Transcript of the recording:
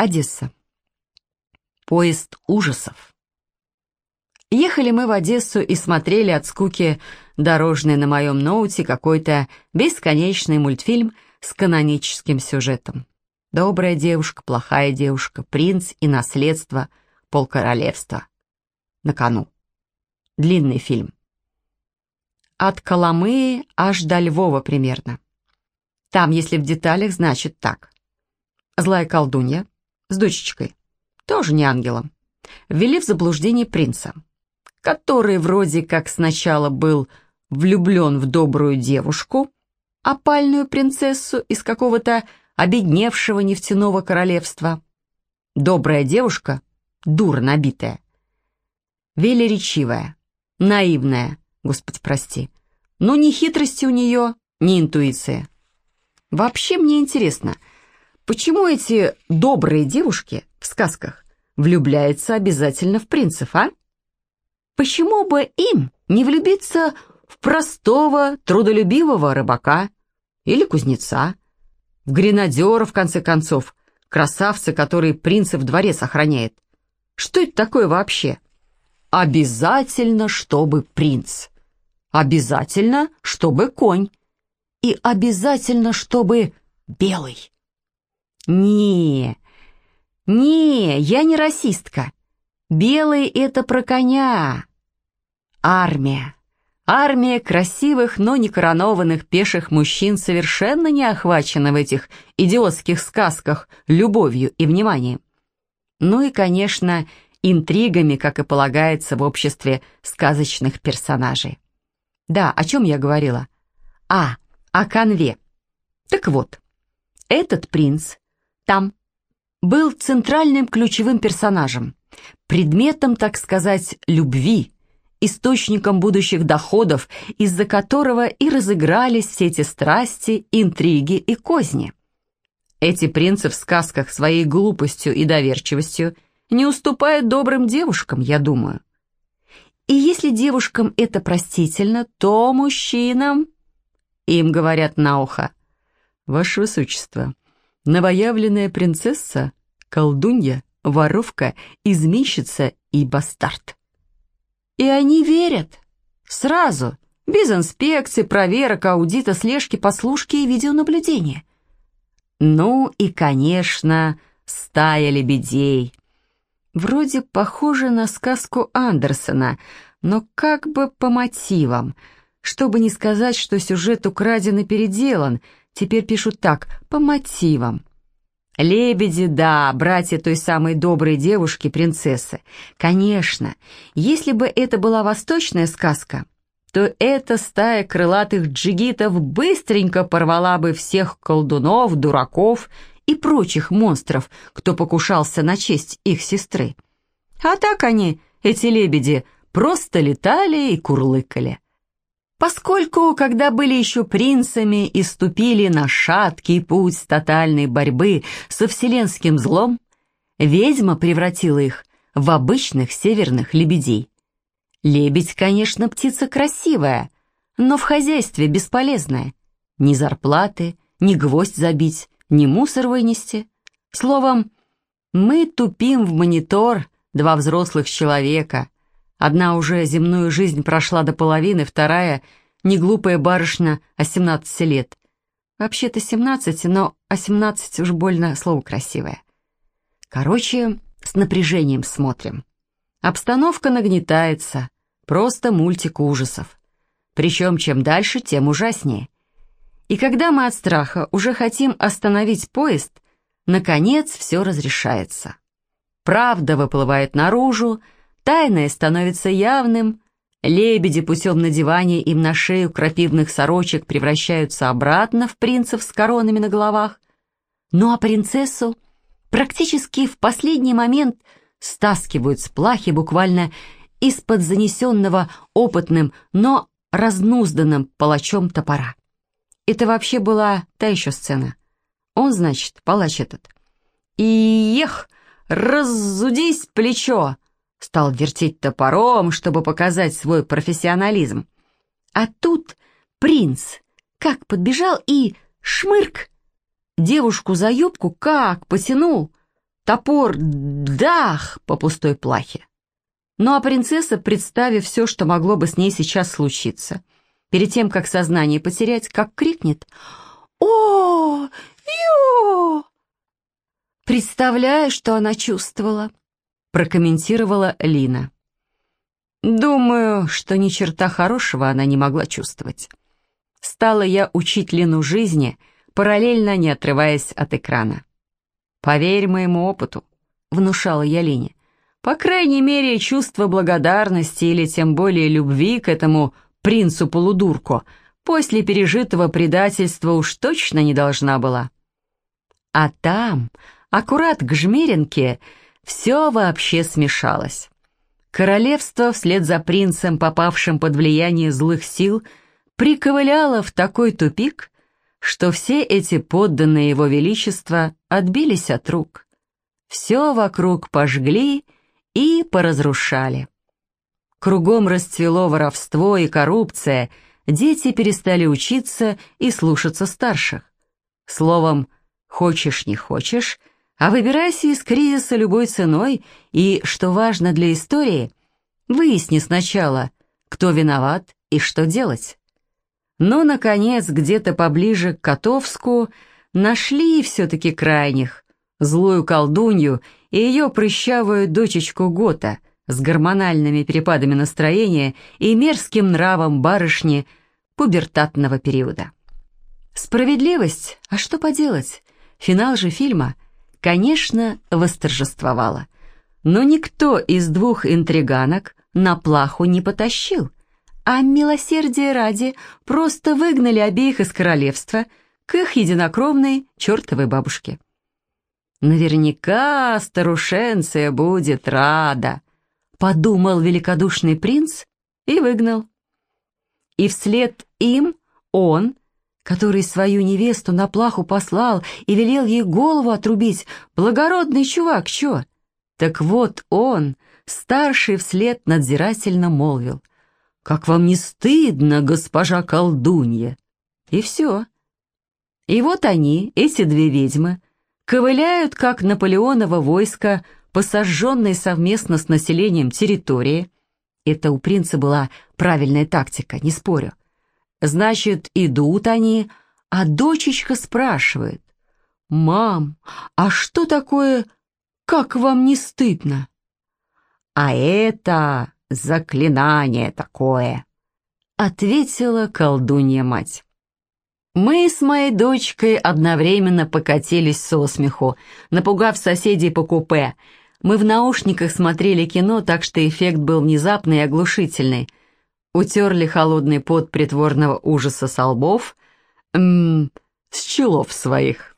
Одесса. Поезд ужасов. Ехали мы в Одессу и смотрели от скуки дорожный на моем ноуте какой-то бесконечный мультфильм с каноническим сюжетом. Добрая девушка, плохая девушка, принц и наследство, полкоролевства. На кону. Длинный фильм. От Коломыи аж до Львова примерно. Там, если в деталях, значит так. Злая колдунья с дочечкой, тоже не ангелом, ввели в заблуждение принца, который вроде как сначала был влюблен в добрую девушку, опальную принцессу из какого-то обедневшего нефтяного королевства. Добрая девушка, дура набитая, велеречивая, наивная, Господи, прости. Но ни хитрости у нее, ни интуиции. Вообще мне интересно, почему эти добрые девушки в сказках влюбляются обязательно в принцев, а? Почему бы им не влюбиться в простого, трудолюбивого рыбака или кузнеца, в гренадера, в конце концов, красавца, который принца в дворе сохраняет? Что это такое вообще? Обязательно, чтобы принц. Обязательно, чтобы конь. И обязательно, чтобы белый. Не, не, я не расистка. Белый — это про коня. Армия. Армия красивых, но не коронованных пеших мужчин совершенно не охвачена в этих идиотских сказках любовью и вниманием. Ну и, конечно, интригами, как и полагается в обществе сказочных персонажей. Да, о чем я говорила? А, о конве. Так вот, этот принц там был центральным ключевым персонажем, предметом, так сказать, любви, источником будущих доходов, из-за которого и разыгрались все эти страсти, интриги и козни. Эти принцы в сказках своей глупостью и доверчивостью не уступают добрым девушкам, я думаю. И если девушкам это простительно, то мужчинам... Им говорят на ухо. Ваше Высочество, новоявленная принцесса, колдунья, воровка, изменщица и бастард. И они верят. Сразу, без инспекции, проверок, аудита, слежки, послушки и видеонаблюдения. Ну и, конечно, стая лебедей. Вроде похоже на сказку Андерсона, но как бы по мотивам. Чтобы не сказать, что сюжет украден и переделан, теперь пишут так, по мотивам. Лебеди, да, братья той самой доброй девушки, принцессы. Конечно, если бы это была восточная сказка, то эта стая крылатых джигитов быстренько порвала бы всех колдунов, дураков и прочих монстров, кто покушался на честь их сестры. А так они, эти лебеди, просто летали и курлыкали. Поскольку, когда были еще принцами и ступили на шаткий путь тотальной борьбы со вселенским злом, ведьма превратила их в обычных северных лебедей. Лебедь, конечно, птица красивая, но в хозяйстве бесполезная. Ни зарплаты, ни гвоздь забить, ни мусор вынести. Словом, мы тупим в монитор, два взрослых человека. Одна уже земную жизнь прошла до половины, вторая — не глупая барышня, а 17 лет. Вообще-то 17, но а 17 уж больно слово красивое. Короче, с напряжением смотрим. Обстановка нагнетается, просто мультик ужасов. Причем чем дальше, тем ужаснее. И когда мы от страха уже хотим остановить поезд, наконец все разрешается. Правда выплывает наружу, тайное становится явным, лебеди путем надевания им на шею крапивных сорочек превращаются обратно в принцев с коронами на головах. Ну а принцессу практически в последний момент стаскивают с плахи буквально из-под занесенного опытным, но разнузданным палачом топора. Это вообще была та еще сцена. Он, значит, палач этот. И ех, разудись плечо! Стал вертеть топором, чтобы показать свой профессионализм. А тут принц как подбежал и шмырк! Девушку за юбку как потянул. Топор дах по пустой плахе. Ну а принцесса, представив все, что могло бы с ней сейчас случиться, перед тем, как сознание потерять, как крикнет «О! Ё!» «Представляю, что она чувствовала», — прокомментировала Лина. «Думаю, что ни черта хорошего она не могла чувствовать. Стала я учить Лину жизни, параллельно не отрываясь от экрана. «Поверь моему опыту», — внушала я Лине. По крайней мере, чувство благодарности или тем более любви к этому принцу-полудурку после пережитого предательства уж точно не должна была. А там, аккурат к Жмеринке, все вообще смешалось. Королевство вслед за принцем, попавшим под влияние злых сил, приковыляло в такой тупик, что все эти подданные его величества отбились от рук. Все вокруг пожгли и поразрушали. Кругом расцвело воровство и коррупция, дети перестали учиться и слушаться старших. Словом, хочешь не хочешь, а выбирайся из кризиса любой ценой и, что важно для истории, выясни сначала, кто виноват и что делать. Но, наконец, где-то поближе к Котовску нашли все-таки крайних, злую колдунью и ее прыщавую дочечку Гота с гормональными перепадами настроения и мерзким нравом барышни пубертатного периода. Справедливость? А что поделать? Финал же фильма, конечно, восторжествовала. Но никто из двух интриганок на плаху не потащил, а милосердие ради просто выгнали обеих из королевства к их единокровной чертовой бабушке. Наверняка старушенция будет рада, подумал великодушный принц и выгнал. И вслед им он, который свою невесту на плаху послал и велел ей голову отрубить, благородный чувак, чё? Так вот он, старший вслед надзирательно молвил. «Как вам не стыдно, госпожа колдунья?» И все. И вот они, эти две ведьмы, ковыляют, как Наполеоново войско, посаженные совместно с населением территории. Это у принца была правильная тактика, не спорю. Значит, идут они, а дочечка спрашивает. «Мам, а что такое, как вам не стыдно?» «А это заклинание такое», — ответила колдунья-мать. Мы с моей дочкой одновременно покатились со смеху, напугав соседей по купе. Мы в наушниках смотрели кино, так что эффект был внезапный и оглушительный. Утерли холодный пот притворного ужаса со лбов, м с челов своих.